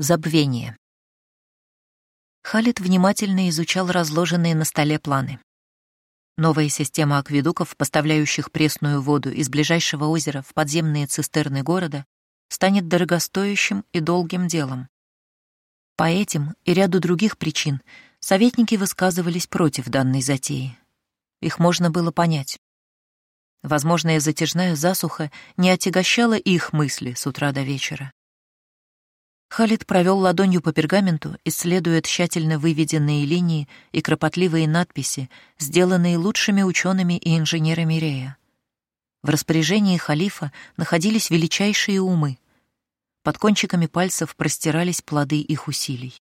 Забвение. Халид внимательно изучал разложенные на столе планы. Новая система акведуков, поставляющих пресную воду из ближайшего озера в подземные цистерны города, станет дорогостоящим и долгим делом. По этим и ряду других причин советники высказывались против данной затеи. Их можно было понять. Возможная затяжная засуха не отягощала их мысли с утра до вечера. Халид провел ладонью по пергаменту, исследуя тщательно выведенные линии и кропотливые надписи, сделанные лучшими учеными и инженерами Рея. В распоряжении халифа находились величайшие умы. Под кончиками пальцев простирались плоды их усилий.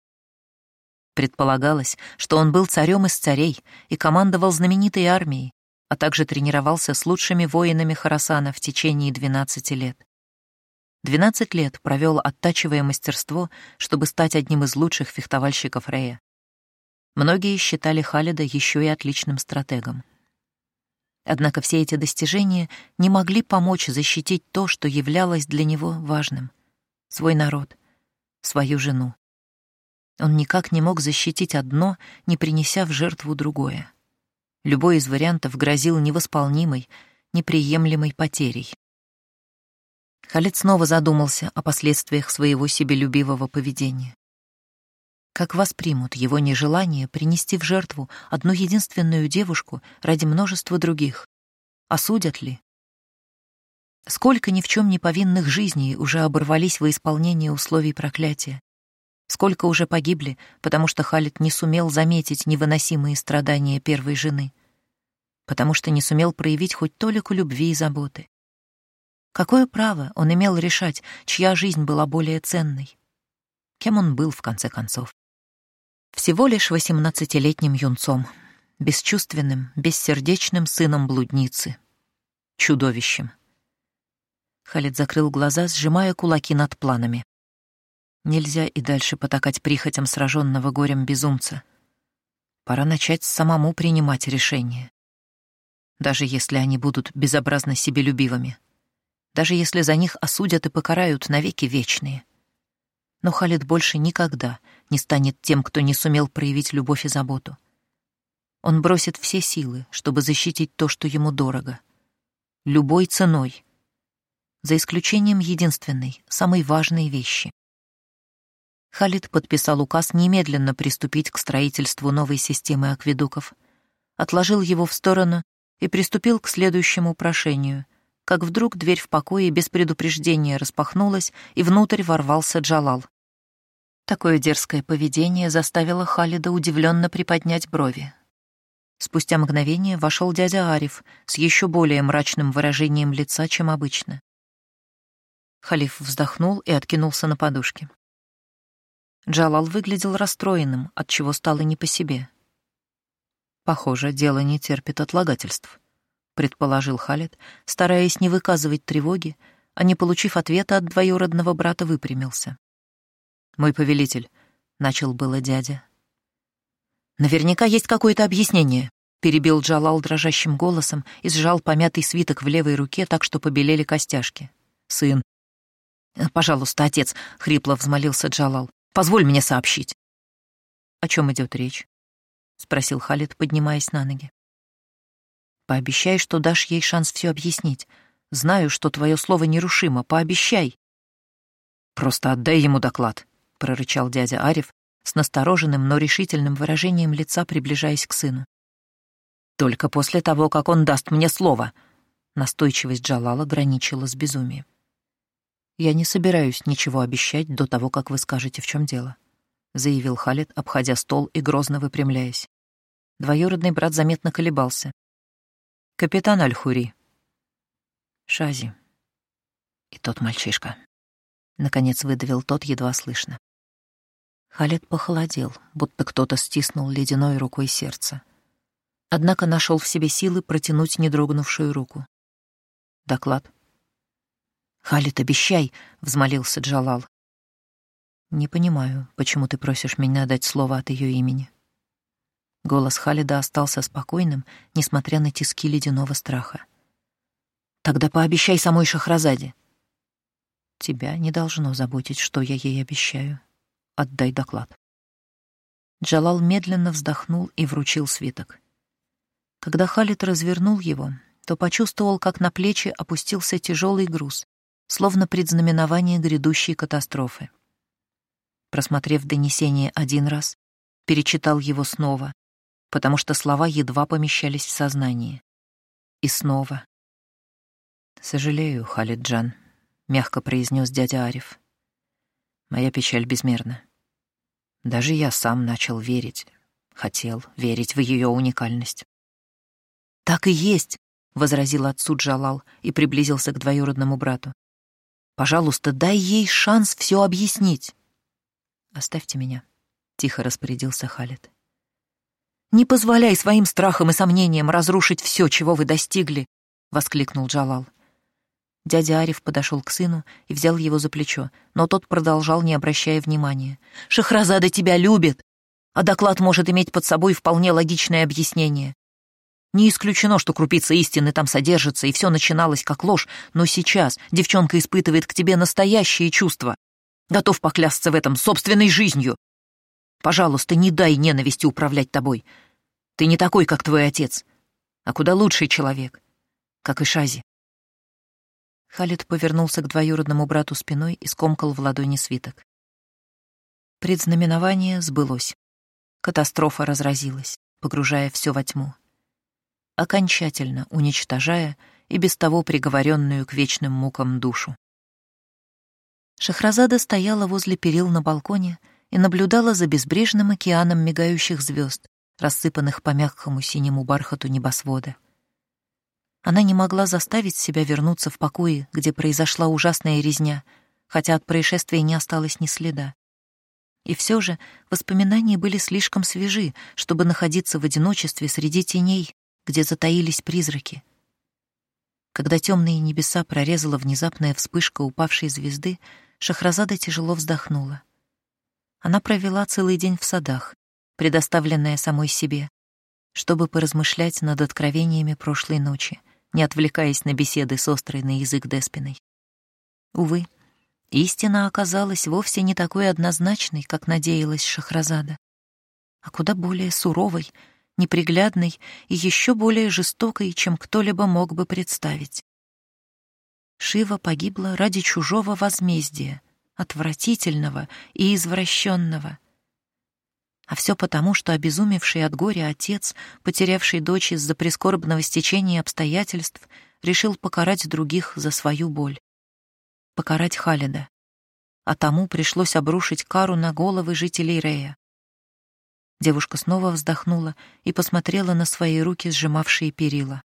Предполагалось, что он был царем из царей и командовал знаменитой армией, а также тренировался с лучшими воинами Харасана в течение 12 лет. Двенадцать лет провел, оттачивая мастерство, чтобы стать одним из лучших фехтовальщиков Рея. Многие считали Халида еще и отличным стратегом. Однако все эти достижения не могли помочь защитить то, что являлось для него важным — свой народ, свою жену. Он никак не мог защитить одно, не принеся в жертву другое. Любой из вариантов грозил невосполнимой, неприемлемой потерей. Халид снова задумался о последствиях своего себелюбивого поведения. Как воспримут его нежелание принести в жертву одну единственную девушку ради множества других? Осудят ли? Сколько ни в чем не повинных жизней уже оборвались во исполнении условий проклятия? Сколько уже погибли, потому что Халид не сумел заметить невыносимые страдания первой жены? Потому что не сумел проявить хоть толику любви и заботы? Какое право он имел решать, чья жизнь была более ценной? Кем он был, в конце концов? Всего лишь восемнадцатилетним юнцом, бесчувственным, бессердечным сыном блудницы, чудовищем. Халид закрыл глаза, сжимая кулаки над планами. Нельзя и дальше потакать прихотям сраженного горем безумца. Пора начать самому принимать решения. Даже если они будут безобразно себелюбивыми даже если за них осудят и покарают навеки вечные. Но Халид больше никогда не станет тем, кто не сумел проявить любовь и заботу. Он бросит все силы, чтобы защитить то, что ему дорого. Любой ценой. За исключением единственной, самой важной вещи. Халид подписал указ немедленно приступить к строительству новой системы акведуков, отложил его в сторону и приступил к следующему прошению — как вдруг дверь в покое без предупреждения распахнулась, и внутрь ворвался Джалал. Такое дерзкое поведение заставило Халида удивленно приподнять брови. Спустя мгновение вошел дядя Ариф с еще более мрачным выражением лица, чем обычно. Халиф вздохнул и откинулся на подушке. Джалал выглядел расстроенным, от чего стало не по себе. Похоже, дело не терпит отлагательств предположил Халет, стараясь не выказывать тревоги, а не получив ответа от двоюродного брата, выпрямился. «Мой повелитель», — начал было дядя. «Наверняка есть какое-то объяснение», — перебил Джалал дрожащим голосом и сжал помятый свиток в левой руке так, что побелели костяшки. «Сын». «Пожалуйста, отец», — хрипло взмолился Джалал, — «позволь мне сообщить». «О чем идет речь?» — спросил Халид, поднимаясь на ноги. Пообещай, что дашь ей шанс все объяснить. Знаю, что твое слово нерушимо. Пообещай. Просто отдай ему доклад, прорычал дядя Ариф с настороженным, но решительным выражением лица, приближаясь к сыну. Только после того, как он даст мне слово. Настойчивость Джалала граничила с безумием. Я не собираюсь ничего обещать до того, как вы скажете, в чем дело, заявил Халид, обходя стол и грозно выпрямляясь. Двоюродный брат заметно колебался, Капитан Альхури. Шази. И тот мальчишка. Наконец выдавил тот едва слышно. Халид похолодел, будто кто-то стиснул ледяной рукой сердце. Однако нашел в себе силы протянуть недрогнувшую руку. Доклад. «Халид, обещай!» — взмолился Джалал. «Не понимаю, почему ты просишь меня дать слово от ее имени?» Голос Халида остался спокойным, несмотря на тиски ледяного страха. «Тогда пообещай самой Шахразаде». «Тебя не должно заботить, что я ей обещаю», отдай доклад». Джалал медленно вздохнул и вручил свиток. Когда Халид развернул его, то почувствовал, как на плечи опустился тяжелый груз, словно предзнаменование грядущей катастрофы. Просмотрев донесение один раз, перечитал его снова, потому что слова едва помещались в сознании. И снова. «Сожалею, Халиджан», — мягко произнес дядя Ариф. «Моя печаль безмерна. Даже я сам начал верить, хотел верить в ее уникальность». «Так и есть», — возразил отцу Джалал и приблизился к двоюродному брату. «Пожалуйста, дай ей шанс все объяснить». «Оставьте меня», — тихо распорядился Халид. «Не позволяй своим страхам и сомнениям разрушить все, чего вы достигли!» — воскликнул Джалал. Дядя Ариф подошел к сыну и взял его за плечо, но тот продолжал, не обращая внимания. «Шахразада тебя любит, а доклад может иметь под собой вполне логичное объяснение. Не исключено, что крупица истины там содержится, и все начиналось как ложь, но сейчас девчонка испытывает к тебе настоящие чувства. Готов поклясться в этом собственной жизнью. Пожалуйста, не дай ненависти управлять тобой. Ты не такой, как твой отец, а куда лучший человек, как и Шази. Халид повернулся к двоюродному брату спиной и скомкал в ладони свиток. Предзнаменование сбылось. Катастрофа разразилась, погружая все во тьму. Окончательно уничтожая и без того приговоренную к вечным мукам душу. Шахразада стояла возле перил на балконе и наблюдала за безбрежным океаном мигающих звезд, рассыпанных по мягкому синему бархату небосвода. Она не могла заставить себя вернуться в покои, где произошла ужасная резня, хотя от происшествия не осталось ни следа. И все же воспоминания были слишком свежи, чтобы находиться в одиночестве среди теней, где затаились призраки. Когда темные небеса прорезала внезапная вспышка упавшей звезды, Шахразада тяжело вздохнула. Она провела целый день в садах, предоставленная самой себе, чтобы поразмышлять над откровениями прошлой ночи, не отвлекаясь на беседы с острой на язык Деспиной. Увы, истина оказалась вовсе не такой однозначной, как надеялась Шахразада, а куда более суровой, неприглядной и еще более жестокой, чем кто-либо мог бы представить. Шива погибла ради чужого возмездия, отвратительного и извращенного. А все потому, что обезумевший от горя отец, потерявший дочь из-за прискорбного стечения обстоятельств, решил покарать других за свою боль. Покарать Халида. А тому пришлось обрушить кару на головы жителей Рея. Девушка снова вздохнула и посмотрела на свои руки, сжимавшие перила.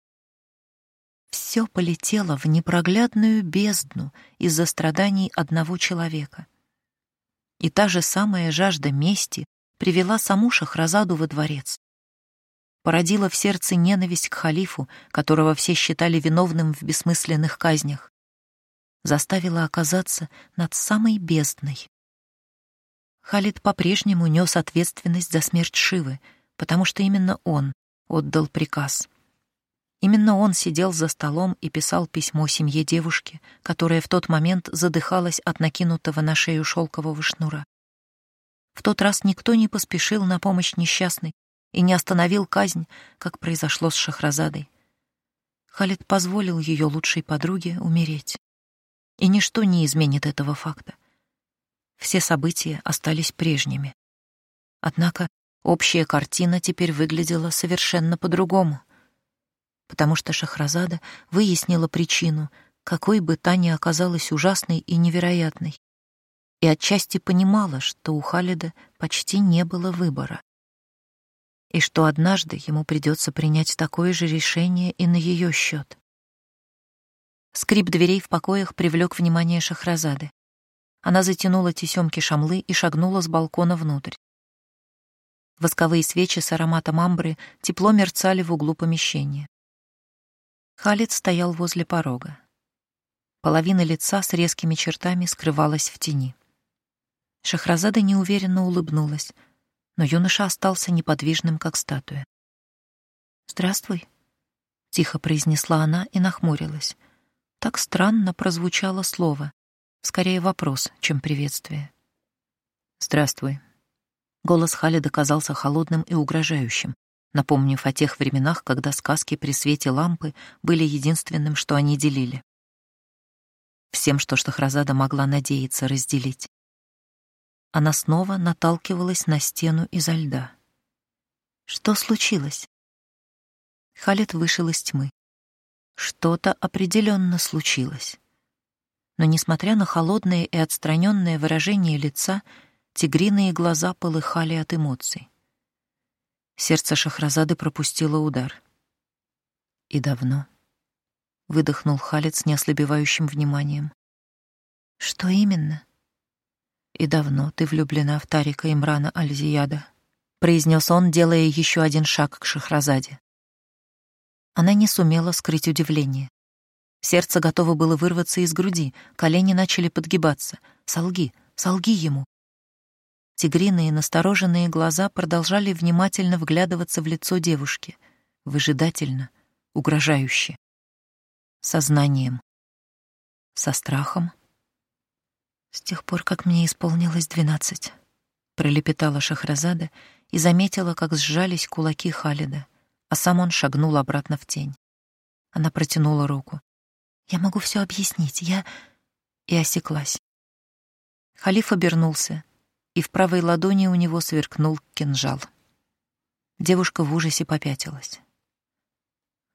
Все полетело в непроглядную бездну из-за страданий одного человека. И та же самая жажда мести привела саму Шахразаду во дворец. Породила в сердце ненависть к халифу, которого все считали виновным в бессмысленных казнях. Заставила оказаться над самой бездной. Халид по-прежнему нес ответственность за смерть Шивы, потому что именно он отдал приказ — Именно он сидел за столом и писал письмо семье девушки, которая в тот момент задыхалась от накинутого на шею шелкового шнура. В тот раз никто не поспешил на помощь несчастной и не остановил казнь, как произошло с Шахразадой. Халид позволил ее лучшей подруге умереть. И ничто не изменит этого факта. Все события остались прежними. Однако общая картина теперь выглядела совершенно по-другому — потому что Шахразада выяснила причину, какой бы та ни оказалась ужасной и невероятной, и отчасти понимала, что у Халида почти не было выбора, и что однажды ему придется принять такое же решение и на ее счет. Скрип дверей в покоях привлек внимание Шахразады. Она затянула тесемки шамлы и шагнула с балкона внутрь. Восковые свечи с ароматом амбры тепло мерцали в углу помещения. Халид стоял возле порога. Половина лица с резкими чертами скрывалась в тени. Шахразада неуверенно улыбнулась, но юноша остался неподвижным, как статуя. «Здравствуй», — тихо произнесла она и нахмурилась. Так странно прозвучало слово, скорее вопрос, чем приветствие. «Здравствуй». Голос Халида казался холодным и угрожающим, напомнив о тех временах, когда сказки при свете лампы были единственным, что они делили. Всем, что Шахразада могла надеяться разделить. Она снова наталкивалась на стену изо льда. Что случилось? Халид вышел из тьмы. Что-то определенно случилось. Но, несмотря на холодное и отстраненное выражение лица, тигриные глаза полыхали от эмоций. Сердце Шахразады пропустило удар. «И давно?» — выдохнул Халид с неослабевающим вниманием. «Что именно?» «И давно ты влюблена в Тарика Имрана Альзияда», — произнес он, делая еще один шаг к Шахразаде. Она не сумела скрыть удивление. Сердце готово было вырваться из груди, колени начали подгибаться. «Солги, солги ему!» Тигриные настороженные глаза продолжали внимательно вглядываться в лицо девушки, выжидательно, угрожающе. Сознанием. Со страхом. С тех пор, как мне исполнилось двенадцать, пролепетала Шахразада и заметила, как сжались кулаки Халида, а сам он шагнул обратно в тень. Она протянула руку. «Я могу все объяснить, я...» И осеклась. Халиф обернулся, и в правой ладони у него сверкнул кинжал. Девушка в ужасе попятилась.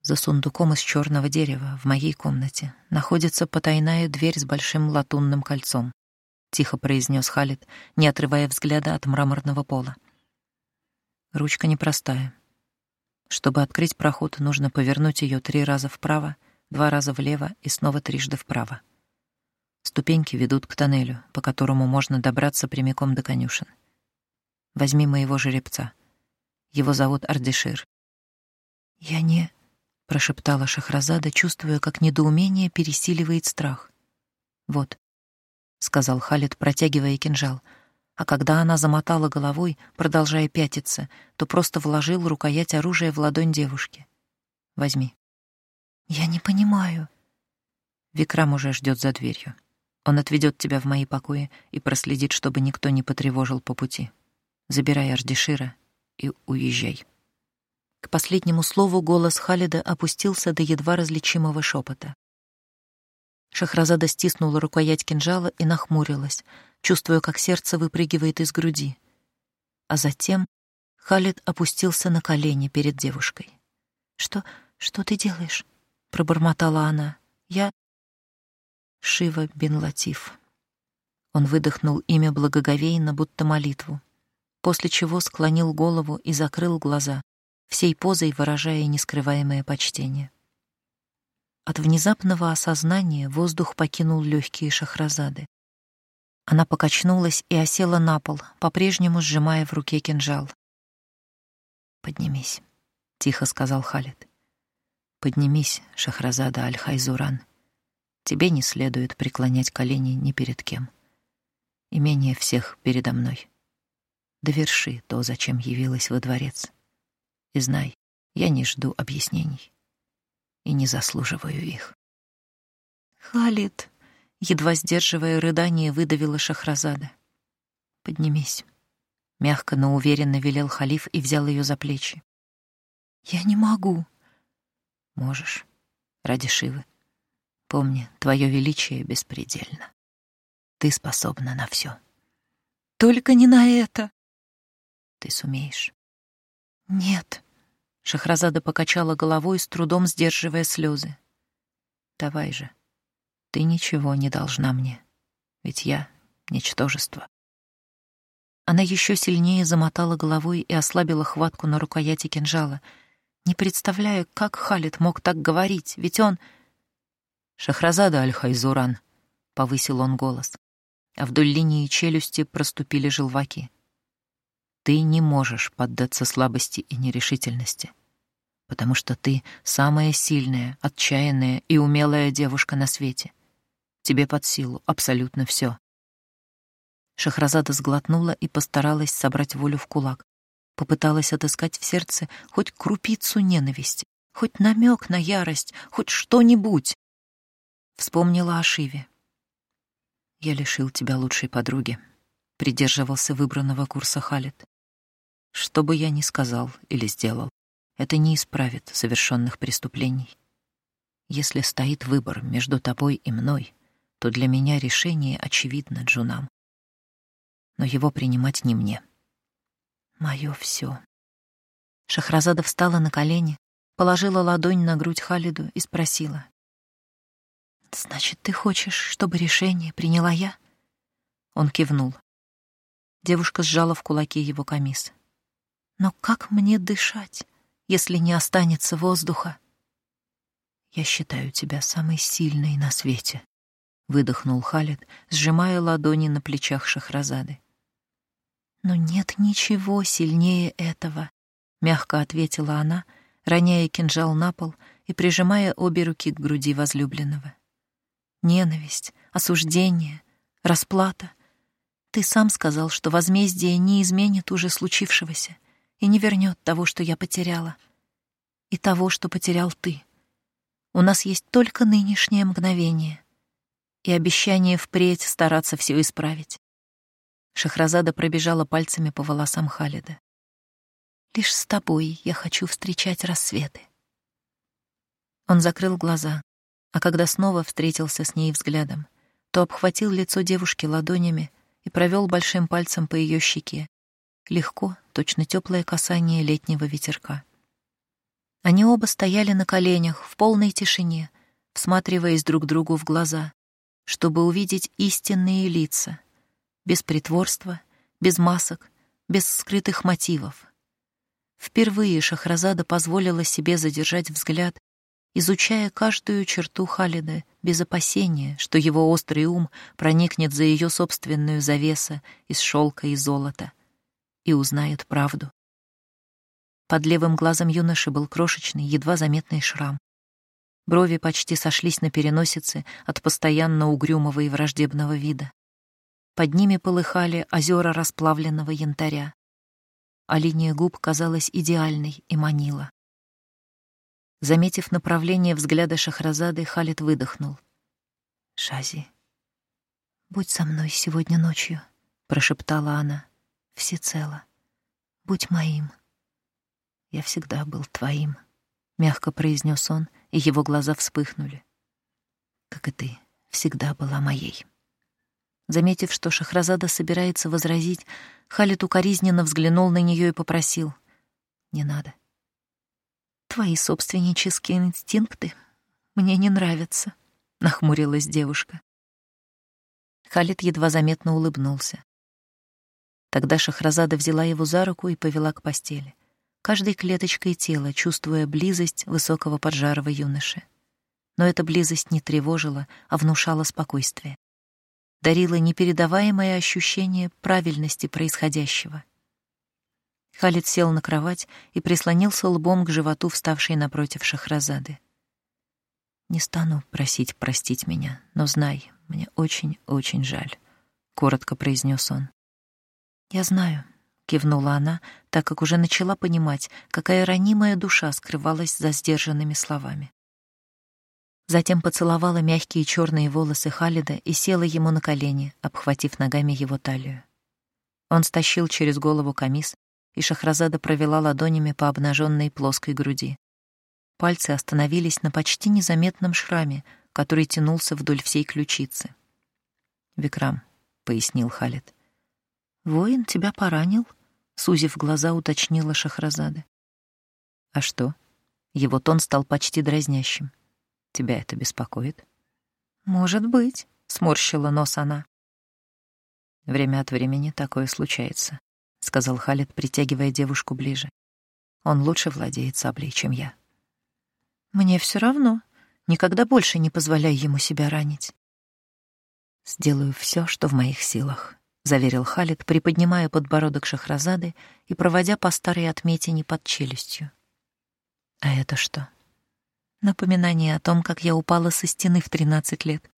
За сундуком из черного дерева в моей комнате находится потайная дверь с большим латунным кольцом тихо произнес Халид, не отрывая взгляда от мраморного пола. Ручка непростая. Чтобы открыть проход, нужно повернуть ее три раза вправо, два раза влево и снова трижды вправо. Ступеньки ведут к тоннелю, по которому можно добраться прямиком до конюшен. Возьми моего жеребца. Его зовут Ардишир. Я не, прошептала Шахразада, чувствуя, как недоумение пересиливает страх. Вот сказал Халид, протягивая кинжал. А когда она замотала головой, продолжая пятиться, то просто вложил рукоять оружия в ладонь девушки. Возьми. Я не понимаю. Викрам уже ждет за дверью. Он отведет тебя в мои покои и проследит, чтобы никто не потревожил по пути. Забирай Ардишира и уезжай. К последнему слову голос Халида опустился до едва различимого шепота. Шахразада стиснула рукоять кинжала и нахмурилась, чувствуя, как сердце выпрыгивает из груди. А затем Халид опустился на колени перед девушкой. «Что... что ты делаешь?» — пробормотала она. «Я...» Шива бин Латиф. Он выдохнул имя благоговейно, будто молитву, после чего склонил голову и закрыл глаза, всей позой выражая нескрываемое почтение. От внезапного осознания воздух покинул легкие шахразады. Она покачнулась и осела на пол, по-прежнему сжимая в руке кинжал. «Поднимись», — тихо сказал Халид. «Поднимись, Шахразада Аль-Хайзуран. Тебе не следует преклонять колени ни перед кем. И менее всех передо мной. Доверши то, зачем явилась во дворец. И знай, я не жду объяснений и не заслуживаю их. Халид, едва сдерживая рыдание, выдавила Шахразада. Поднимись. Мягко, но уверенно велел халиф и взял ее за плечи. Я не могу. Можешь, ради Шивы. Помни, твое величие беспредельно. Ты способна на все. Только не на это. Ты сумеешь. Нет. Шахразада покачала головой, с трудом сдерживая слезы. «Давай же, ты ничего не должна мне, ведь я — ничтожество». Она еще сильнее замотала головой и ослабила хватку на рукояти кинжала, не представляя, как Халид мог так говорить, ведь он... «Шахразада Аль-Хайзуран», — повысил он голос, а вдоль линии челюсти проступили желваки. Ты не можешь поддаться слабости и нерешительности, потому что ты самая сильная, отчаянная и умелая девушка на свете. Тебе под силу абсолютно все. Шахразада сглотнула и постаралась собрать волю в кулак. Попыталась отыскать в сердце хоть крупицу ненависти, хоть намек на ярость, хоть что-нибудь. Вспомнила о Шиве. «Я лишил тебя лучшей подруги», придерживался выбранного курса Халид. Что бы я ни сказал или сделал, это не исправит совершенных преступлений. Если стоит выбор между тобой и мной, то для меня решение очевидно, Джунам. Но его принимать не мне. Моё всё. Шахразада встала на колени, положила ладонь на грудь Халиду и спросила. «Значит, ты хочешь, чтобы решение приняла я?» Он кивнул. Девушка сжала в кулаки его камис. «Но как мне дышать, если не останется воздуха?» «Я считаю тебя самой сильной на свете», — выдохнул Халид, сжимая ладони на плечах Шахразады. «Но нет ничего сильнее этого», — мягко ответила она, роняя кинжал на пол и прижимая обе руки к груди возлюбленного. «Ненависть, осуждение, расплата — ты сам сказал, что возмездие не изменит уже случившегося и не вернет того, что я потеряла, и того, что потерял ты. У нас есть только нынешнее мгновение и обещание впредь стараться все исправить. Шахразада пробежала пальцами по волосам Халида. «Лишь с тобой я хочу встречать рассветы». Он закрыл глаза, а когда снова встретился с ней взглядом, то обхватил лицо девушки ладонями и провел большим пальцем по ее щеке. Легко, точно теплое касание летнего ветерка. Они оба стояли на коленях в полной тишине, всматриваясь друг другу в глаза, чтобы увидеть истинные лица, без притворства, без масок, без скрытых мотивов. Впервые Шахразада позволила себе задержать взгляд изучая каждую черту Халида без опасения, что его острый ум проникнет за ее собственную завесу из шелка и золота и узнает правду. Под левым глазом юноши был крошечный, едва заметный шрам. Брови почти сошлись на переносице от постоянно угрюмого и враждебного вида. Под ними полыхали озера расплавленного янтаря, а линия губ казалась идеальной и манила. Заметив направление взгляда Шахразады, Халид выдохнул. «Шази, будь со мной сегодня ночью», — прошептала она, — «всецело. Будь моим». «Я всегда был твоим», — мягко произнес он, и его глаза вспыхнули. «Как и ты всегда была моей». Заметив, что Шахразада собирается возразить, Халид укоризненно взглянул на нее и попросил. «Не надо. Твои собственнические инстинкты мне не нравятся, нахмурилась девушка. Халид едва заметно улыбнулся. Тогда Шахразада взяла его за руку и повела к постели, каждой клеточкой тела чувствуя близость высокого поджарого юноши. Но эта близость не тревожила, а внушала спокойствие. Дарила непередаваемое ощущение правильности происходящего — Халид сел на кровать и прислонился лбом к животу вставшей напротив Шахразады. «Не стану просить простить меня, но знай, мне очень-очень жаль», — коротко произнес он. «Я знаю», — кивнула она, так как уже начала понимать, какая ранимая душа скрывалась за сдержанными словами. Затем поцеловала мягкие черные волосы Халида и села ему на колени, обхватив ногами его талию. Он стащил через голову камис, и Шахразада провела ладонями по обнаженной плоской груди. Пальцы остановились на почти незаметном шраме, который тянулся вдоль всей ключицы. «Викрам», — пояснил Халид. «Воин тебя поранил?» — сузив глаза, уточнила Шахразада. «А что?» Его тон стал почти дразнящим. «Тебя это беспокоит?» «Может быть», — сморщила нос она. Время от времени такое случается сказал Халид, притягивая девушку ближе. Он лучше владеет саблей, чем я. Мне все равно. Никогда больше не позволяй ему себя ранить. Сделаю все, что в моих силах, заверил Халид, приподнимая подбородок Шахразады и проводя по старой отметине под челюстью. А это что? Напоминание о том, как я упала со стены в тринадцать лет,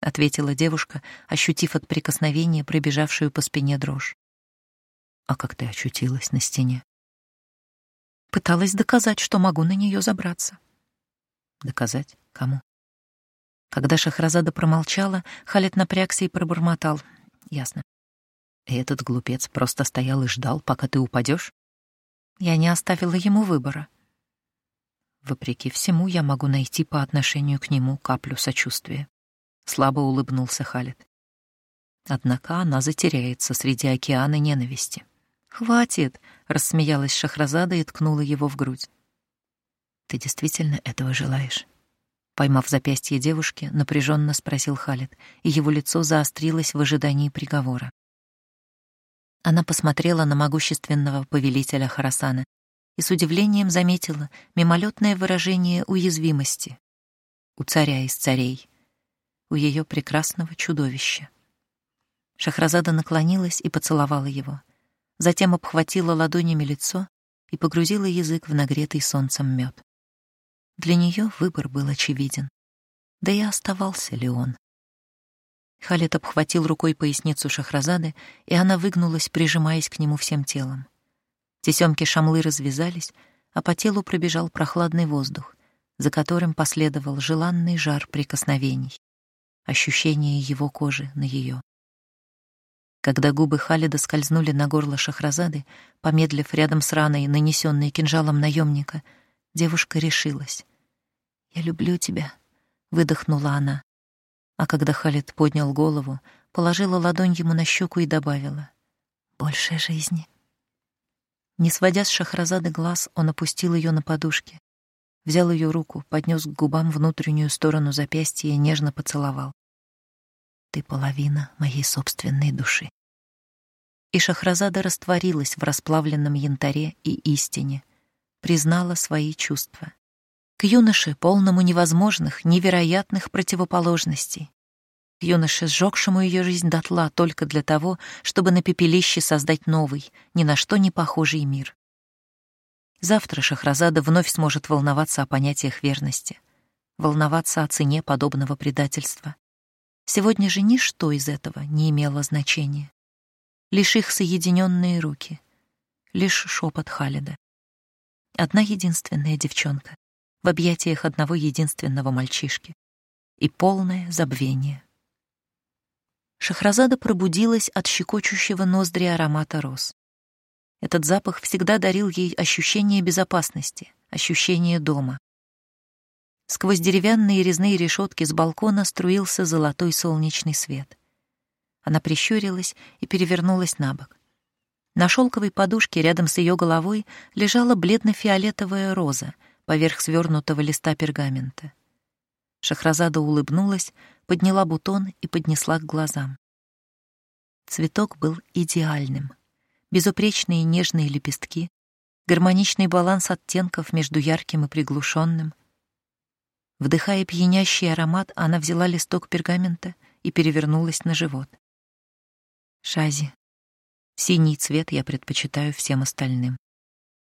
ответила девушка, ощутив от прикосновения пробежавшую по спине дрожь. А как ты очутилась на стене? Пыталась доказать, что могу на нее забраться. Доказать? Кому? Когда Шахразада промолчала, Халет напрягся и пробормотал. Ясно. И этот глупец просто стоял и ждал, пока ты упадешь? Я не оставила ему выбора. Вопреки всему, я могу найти по отношению к нему каплю сочувствия. Слабо улыбнулся Халид. Однако она затеряется среди океана ненависти. «Хватит!» — рассмеялась Шахразада и ткнула его в грудь. «Ты действительно этого желаешь?» Поймав запястье девушки, напряженно спросил Халид, и его лицо заострилось в ожидании приговора. Она посмотрела на могущественного повелителя Харасана и с удивлением заметила мимолетное выражение уязвимости у царя из царей, у ее прекрасного чудовища. Шахразада наклонилась и поцеловала его, затем обхватила ладонями лицо и погрузила язык в нагретый солнцем мед. Для нее выбор был очевиден. Да и оставался ли он? Халет обхватил рукой поясницу Шахразады, и она выгнулась, прижимаясь к нему всем телом. Тесемки шамлы развязались, а по телу пробежал прохладный воздух, за которым последовал желанный жар прикосновений, ощущение его кожи на ее. Когда губы Халида скользнули на горло Шахразады, помедлив рядом с раной, нанесенной кинжалом наемника, девушка решилась. «Я люблю тебя», — выдохнула она. А когда Халид поднял голову, положила ладонь ему на щеку и добавила «Больше жизни». Не сводя с Шахразады глаз, он опустил ее на подушке, взял ее руку, поднес к губам внутреннюю сторону запястья и нежно поцеловал. «Ты половина моей собственной души». И Шахразада растворилась в расплавленном янтаре и истине, признала свои чувства к юноше, полному невозможных, невероятных противоположностей, к юноше, сжегшему ее жизнь дотла только для того, чтобы на пепелище создать новый, ни на что не похожий мир. Завтра Шахразада вновь сможет волноваться о понятиях верности, волноваться о цене подобного предательства. Сегодня же ничто из этого не имело значения. Лишь их соединенные руки, лишь шепот Халида. Одна единственная девчонка, в объятиях одного единственного мальчишки. И полное забвение. Шахразада пробудилась от щекочущего ноздри аромата роз. Этот запах всегда дарил ей ощущение безопасности, ощущение дома. Сквозь деревянные резные решетки с балкона струился золотой солнечный свет. Она прищурилась и перевернулась на бок. На шелковой подушке рядом с ее головой лежала бледно-фиолетовая роза — поверх свернутого листа пергамента. Шахразада улыбнулась, подняла бутон и поднесла к глазам. Цветок был идеальным. Безупречные нежные лепестки, гармоничный баланс оттенков между ярким и приглушенным. Вдыхая пьянящий аромат, она взяла листок пергамента и перевернулась на живот. Шази. Синий цвет я предпочитаю всем остальным.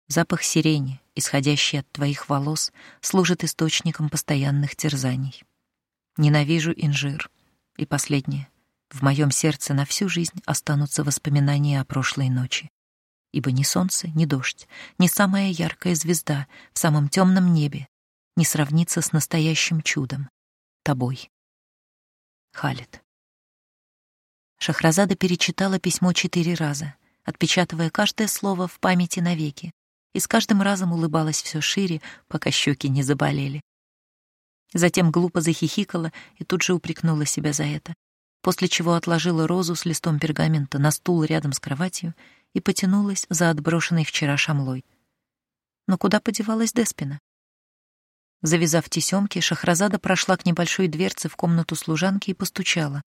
Запах сирени, исходящий от твоих волос, служит источником постоянных терзаний. Ненавижу инжир. И последнее. В моем сердце на всю жизнь останутся воспоминания о прошлой ночи. Ибо ни солнце, ни дождь, ни самая яркая звезда в самом темном небе не сравнится с настоящим чудом — тобой. Халит. Шахразада перечитала письмо четыре раза, отпечатывая каждое слово в памяти навеки, и с каждым разом улыбалась все шире, пока щеки не заболели. Затем глупо захихикала и тут же упрекнула себя за это, после чего отложила розу с листом пергамента на стул рядом с кроватью и потянулась за отброшенной вчера шамлой. Но куда подевалась Деспина? Завязав тесемки, Шахразада прошла к небольшой дверце в комнату служанки и постучала,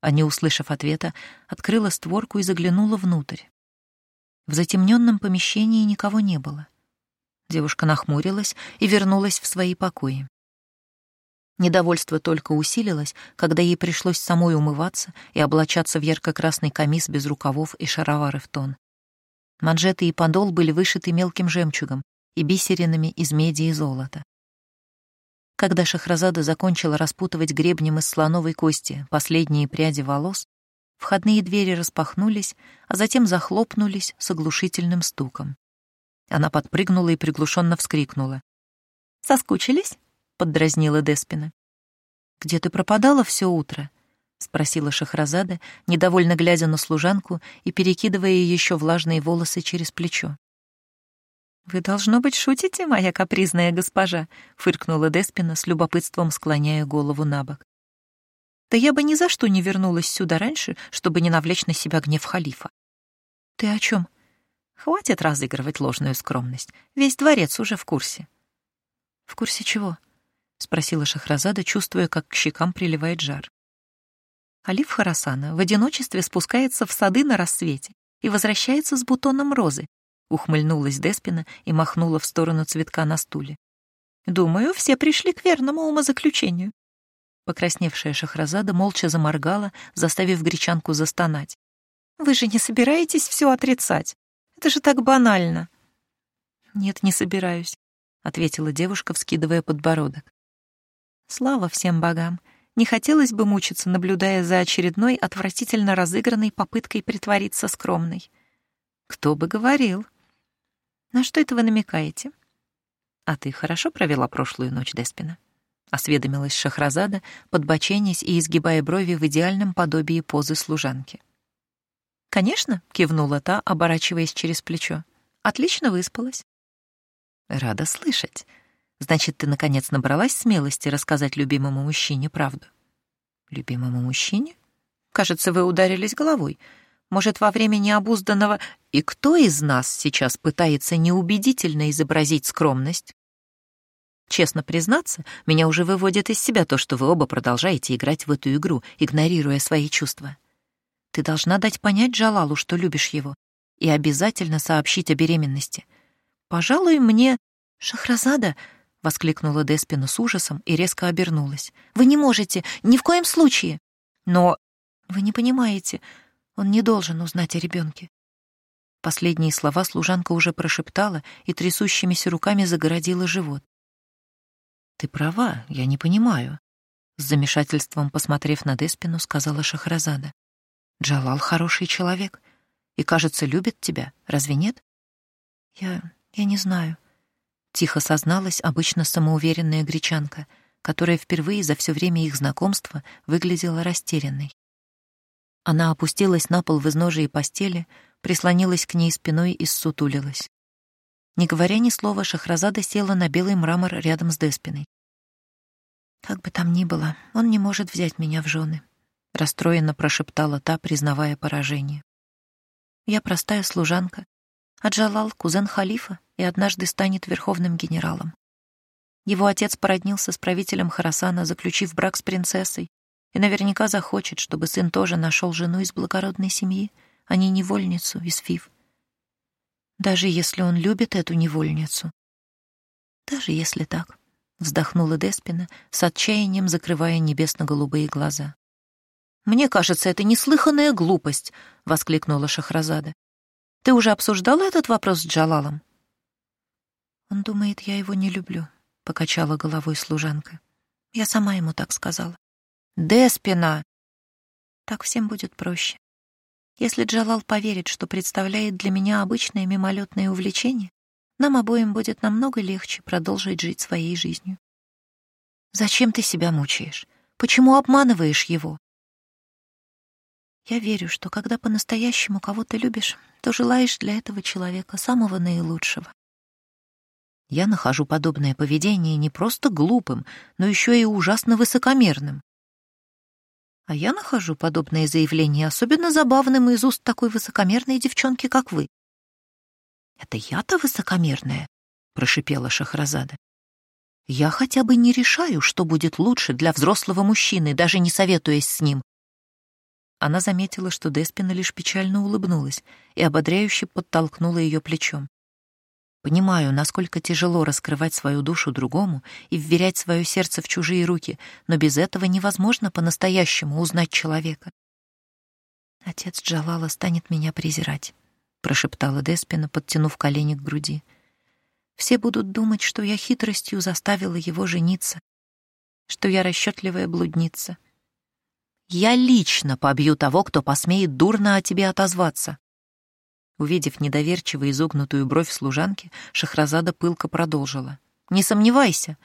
а не услышав ответа, открыла створку и заглянула внутрь. В затемненном помещении никого не было. Девушка нахмурилась и вернулась в свои покои. Недовольство только усилилось, когда ей пришлось самой умываться и облачаться в ярко-красный камис без рукавов и шаровары в тон. Манжеты и подол были вышиты мелким жемчугом и бисеринами из меди и золота. Когда Шахразада закончила распутывать гребнем из слоновой кости последние пряди волос, Входные двери распахнулись, а затем захлопнулись с оглушительным стуком. Она подпрыгнула и приглушенно вскрикнула. «Соскучились?» — поддразнила Деспина. «Где ты пропадала все утро?» — спросила Шахразада, недовольно глядя на служанку и перекидывая еще влажные волосы через плечо. «Вы, должно быть, шутите, моя капризная госпожа», — фыркнула Деспина с любопытством, склоняя голову на бок. «Да я бы ни за что не вернулась сюда раньше, чтобы не навлечь на себя гнев халифа». «Ты о чем? Хватит разыгрывать ложную скромность. Весь дворец уже в курсе». «В курсе чего?» — спросила Шахразада, чувствуя, как к щекам приливает жар. Алиф Харасана в одиночестве спускается в сады на рассвете и возвращается с бутоном розы, Ухмыльнулась Деспина и махнула в сторону цветка на стуле. «Думаю, все пришли к верному умозаключению». Покрасневшая Шахразада молча заморгала, заставив гречанку застонать. «Вы же не собираетесь все отрицать? Это же так банально!» «Нет, не собираюсь», — ответила девушка, вскидывая подбородок. «Слава всем богам! Не хотелось бы мучиться, наблюдая за очередной отвратительно разыгранной попыткой притвориться скромной. Кто бы говорил?» На что это вы намекаете? А ты хорошо провела прошлую ночь, Деспина? Осведомилась Шахразада, подбоченясь и изгибая брови в идеальном подобии позы служанки. «Конечно», — кивнула та, оборачиваясь через плечо. «Отлично выспалась». «Рада слышать. Значит, ты, наконец, набралась смелости рассказать любимому мужчине правду?» «Любимому мужчине? Кажется, вы ударились головой. Может, во время необузданного... И кто из нас сейчас пытается неубедительно изобразить скромность? Честно признаться, меня уже выводит из себя то, что вы оба продолжаете играть в эту игру, игнорируя свои чувства. Ты должна дать понять Джалалу, что любишь его, и обязательно сообщить о беременности. Пожалуй, мне... Шахразада, — воскликнула Деспина с ужасом и резко обернулась. «Вы не можете, ни в коем случае!» «Но вы не понимаете, он не должен узнать о ребенке. Последние слова служанка уже прошептала и трясущимися руками загородила живот. «Ты права, я не понимаю», — с замешательством посмотрев на Деспину, сказала Шахразада. «Джалал хороший человек и, кажется, любит тебя, разве нет?» «Я... я не знаю», — тихо созналась обычно самоуверенная гречанка, которая впервые за все время их знакомства выглядела растерянной. Она опустилась на пол в изножии постели, прислонилась к ней спиной и ссутулилась. Не говоря ни слова, Шахразада села на белый мрамор рядом с Деспиной. «Как бы там ни было, он не может взять меня в жены», — расстроенно прошептала та, признавая поражение. «Я простая служанка, а Джалал — кузен халифа и однажды станет верховным генералом. Его отец породнился с правителем Харасана, заключив брак с принцессой, и наверняка захочет, чтобы сын тоже нашел жену из благородной семьи, а не невольницу из Фив. Даже если он любит эту невольницу. Даже если так, вздохнула Деспина, с отчаянием закрывая небесно-голубые глаза. «Мне кажется, это неслыханная глупость», — воскликнула Шахразада. «Ты уже обсуждала этот вопрос с Джалалом?» «Он думает, я его не люблю», — покачала головой служанка. «Я сама ему так сказала». Деспина!» Так всем будет проще. Если Джалал поверит, что представляет для меня обычное мимолетное увлечение, нам обоим будет намного легче продолжить жить своей жизнью. Зачем ты себя мучаешь? Почему обманываешь его? Я верю, что когда по-настоящему кого-то любишь, то желаешь для этого человека самого наилучшего. Я нахожу подобное поведение не просто глупым, но еще и ужасно высокомерным. А я нахожу подобное заявление особенно забавным из уст такой высокомерной девчонки, как вы. «Это я-то высокомерная?» — прошипела Шахразада. «Я хотя бы не решаю, что будет лучше для взрослого мужчины, даже не советуясь с ним». Она заметила, что Деспина лишь печально улыбнулась и ободряюще подтолкнула ее плечом. Понимаю, насколько тяжело раскрывать свою душу другому и вверять свое сердце в чужие руки, но без этого невозможно по-настоящему узнать человека. «Отец Джалала станет меня презирать», — прошептала Деспина, подтянув колени к груди. «Все будут думать, что я хитростью заставила его жениться, что я расчетливая блудница. Я лично побью того, кто посмеет дурно о тебе отозваться», Увидев недоверчиво изогнутую бровь служанки, Шахразада пылко продолжила. «Не сомневайся.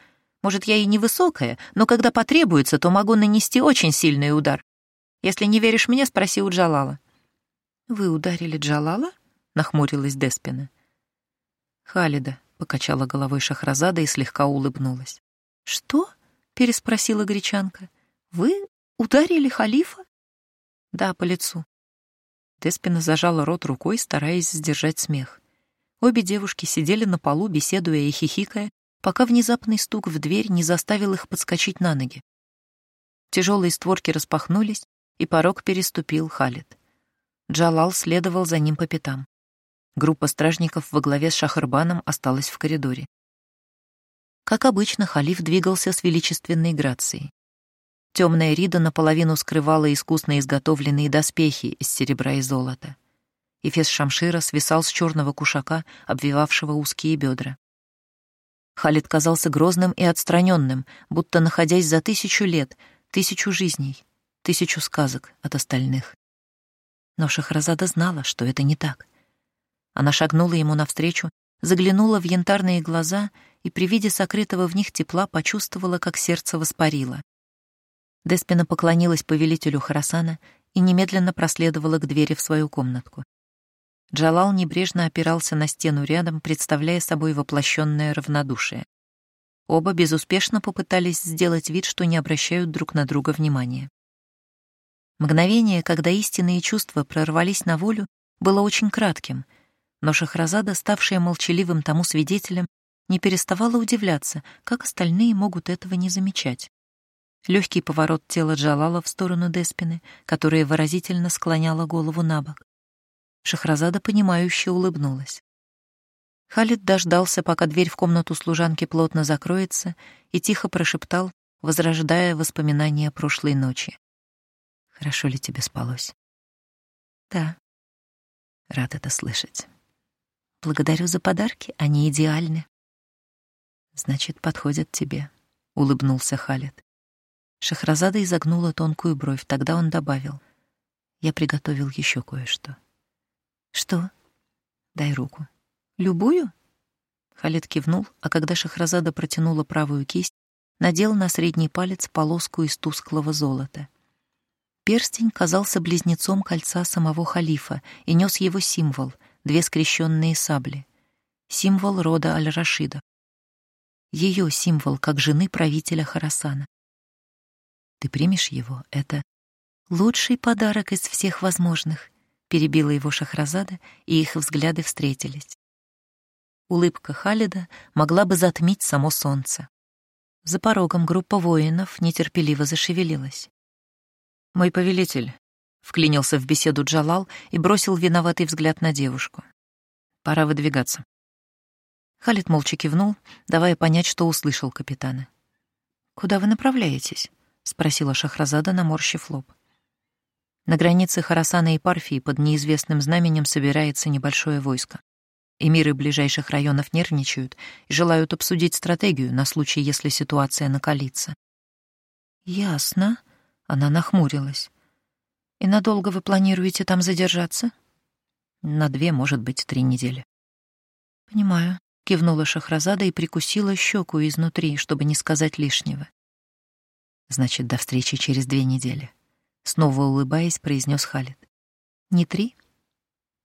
Может, я и невысокая, но когда потребуется, то могу нанести очень сильный удар. Если не веришь мне, спроси у Джалала». «Вы ударили Джалала?» — нахмурилась Деспина. «Халида», — покачала головой Шахразада и слегка улыбнулась. «Что?» — переспросила гречанка. «Вы ударили халифа?» «Да, по лицу». Деспина зажала рот рукой, стараясь сдержать смех. Обе девушки сидели на полу, беседуя и хихикая, пока внезапный стук в дверь не заставил их подскочить на ноги. Тяжелые створки распахнулись, и порог переступил Халид. Джалал следовал за ним по пятам. Группа стражников во главе с Шахарбаном осталась в коридоре. Как обычно, халиф двигался с величественной грацией. Темная рида наполовину скрывала искусно изготовленные доспехи из серебра и золота. Эфес шамшира свисал с черного кушака, обвивавшего узкие бедра. Халид казался грозным и отстраненным, будто находясь за тысячу лет, тысячу жизней, тысячу сказок от остальных. Но Шахразада знала, что это не так. Она шагнула ему навстречу, заглянула в янтарные глаза и при виде сокрытого в них тепла почувствовала, как сердце воспарило. Деспина поклонилась повелителю Харасана и немедленно проследовала к двери в свою комнатку. Джалал небрежно опирался на стену рядом, представляя собой воплощенное равнодушие. Оба безуспешно попытались сделать вид, что не обращают друг на друга внимания. Мгновение, когда истинные чувства прорвались на волю, было очень кратким, но Шахразада, ставшая молчаливым тому свидетелем, не переставала удивляться, как остальные могут этого не замечать. Легкий поворот тела Джалала в сторону Деспины, которая выразительно склоняла голову на бок. Шахразада, понимающе улыбнулась. Халид дождался, пока дверь в комнату служанки плотно закроется, и тихо прошептал, возрождая воспоминания прошлой ночи. «Хорошо ли тебе спалось?» «Да». «Рад это слышать. Благодарю за подарки, они идеальны». «Значит, подходят тебе», — улыбнулся Халид. Шахразада изогнула тонкую бровь, тогда он добавил. «Я приготовил еще кое-что». «Что?» «Дай руку». «Любую?» Халид кивнул, а когда Шахразада протянула правую кисть, надел на средний палец полоску из тусклого золота. Перстень казался близнецом кольца самого халифа и нес его символ — две скрещенные сабли. Символ рода Аль-Рашида. Ее символ, как жены правителя Харасана. Ты примешь его? Это лучший подарок из всех возможных, перебила его Шахразада, и их взгляды встретились. Улыбка Халида могла бы затмить само солнце. За порогом группа воинов нетерпеливо зашевелилась. «Мой повелитель», — вклинился в беседу Джалал и бросил виноватый взгляд на девушку. «Пора выдвигаться». Халид молча кивнул, давая понять, что услышал капитана. «Куда вы направляетесь?» — спросила Шахразада, наморщив лоб. На границе Харасана и Парфии под неизвестным знаменем собирается небольшое войско. Эмиры ближайших районов нервничают и желают обсудить стратегию на случай, если ситуация накалится. «Ясно», — она нахмурилась. «И надолго вы планируете там задержаться?» «На две, может быть, три недели». «Понимаю», — кивнула Шахразада и прикусила щеку изнутри, чтобы не сказать лишнего. «Значит, до встречи через две недели», — снова улыбаясь, произнес Халид. «Не три?»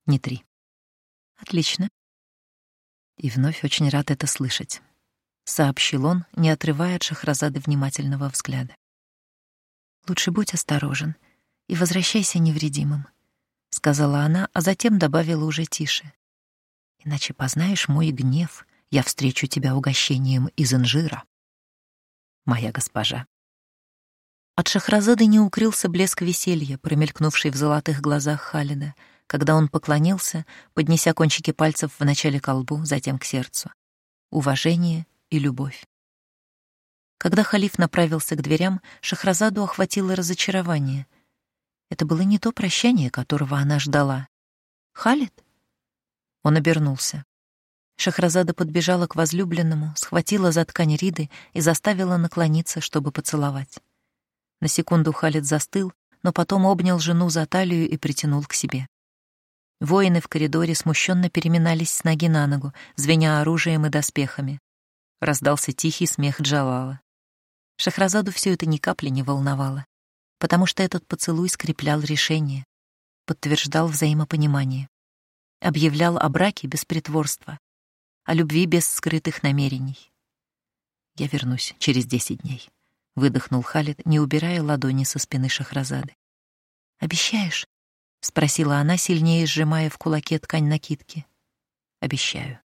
«Не три». «Отлично и вновь очень рад это слышать, сообщил он, не отрывая от Шахразады внимательного взгляда. Лучше будь осторожен и возвращайся невредимым, сказала она, а затем добавила уже тише. Иначе познаешь мой гнев, я встречу тебя угощением из инжира. Моя госпожа. От Шахразады не укрылся блеск веселья, промелькнувший в золотых глазах Халида — когда он поклонился, поднеся кончики пальцев вначале к лбу, затем к сердцу. Уважение и любовь. Когда халиф направился к дверям, Шахразаду охватило разочарование. Это было не то прощание, которого она ждала. «Халид?» Он обернулся. Шахразада подбежала к возлюбленному, схватила за ткань Риды и заставила наклониться, чтобы поцеловать. На секунду Халид застыл, но потом обнял жену за талию и притянул к себе. Воины в коридоре смущенно переминались с ноги на ногу, звеня оружием и доспехами. Раздался тихий смех Джалала. Шахразаду все это ни капли не волновало. потому что этот поцелуй скреплял решение, подтверждал взаимопонимание, объявлял о браке без притворства, о любви без скрытых намерений. «Я вернусь через десять дней», — выдохнул Халид, не убирая ладони со спины Шахразады. «Обещаешь?» — спросила она, сильнее сжимая в кулаке ткань накидки. «Обещаю».